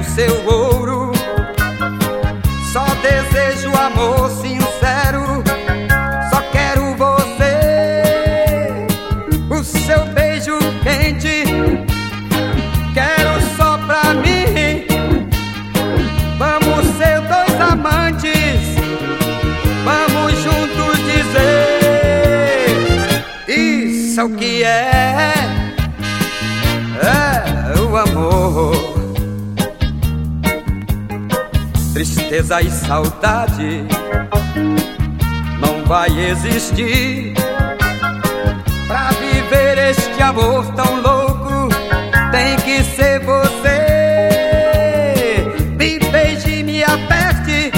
o seu ouro. Só desejo amor sincero. Só quero você, o seu beijo quente. Quero só pra mim. Vamos ser dois amantes. Vamos juntos dizer isso é o que é. Tristeza e saudade não vai existir. Pra viver este amor tão louco, tem que ser você. Me beije, me aperte.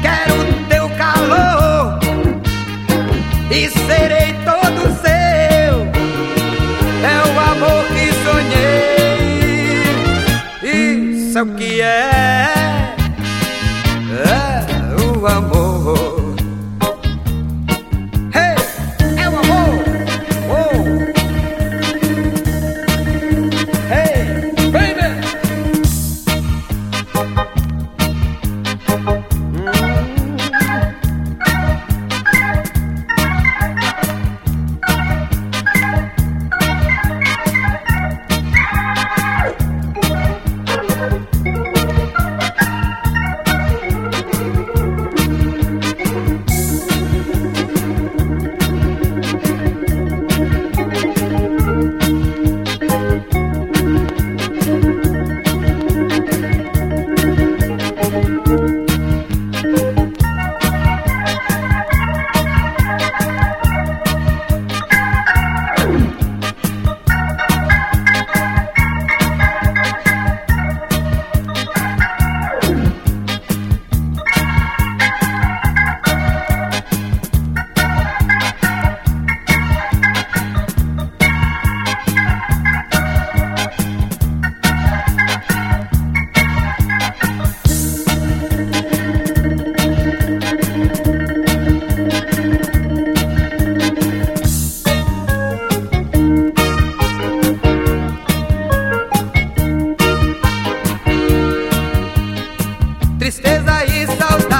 Quero teu calor e serei todo seu. É o amor que sonhei. Isso é o que é. É o amor. Tristeza e saudade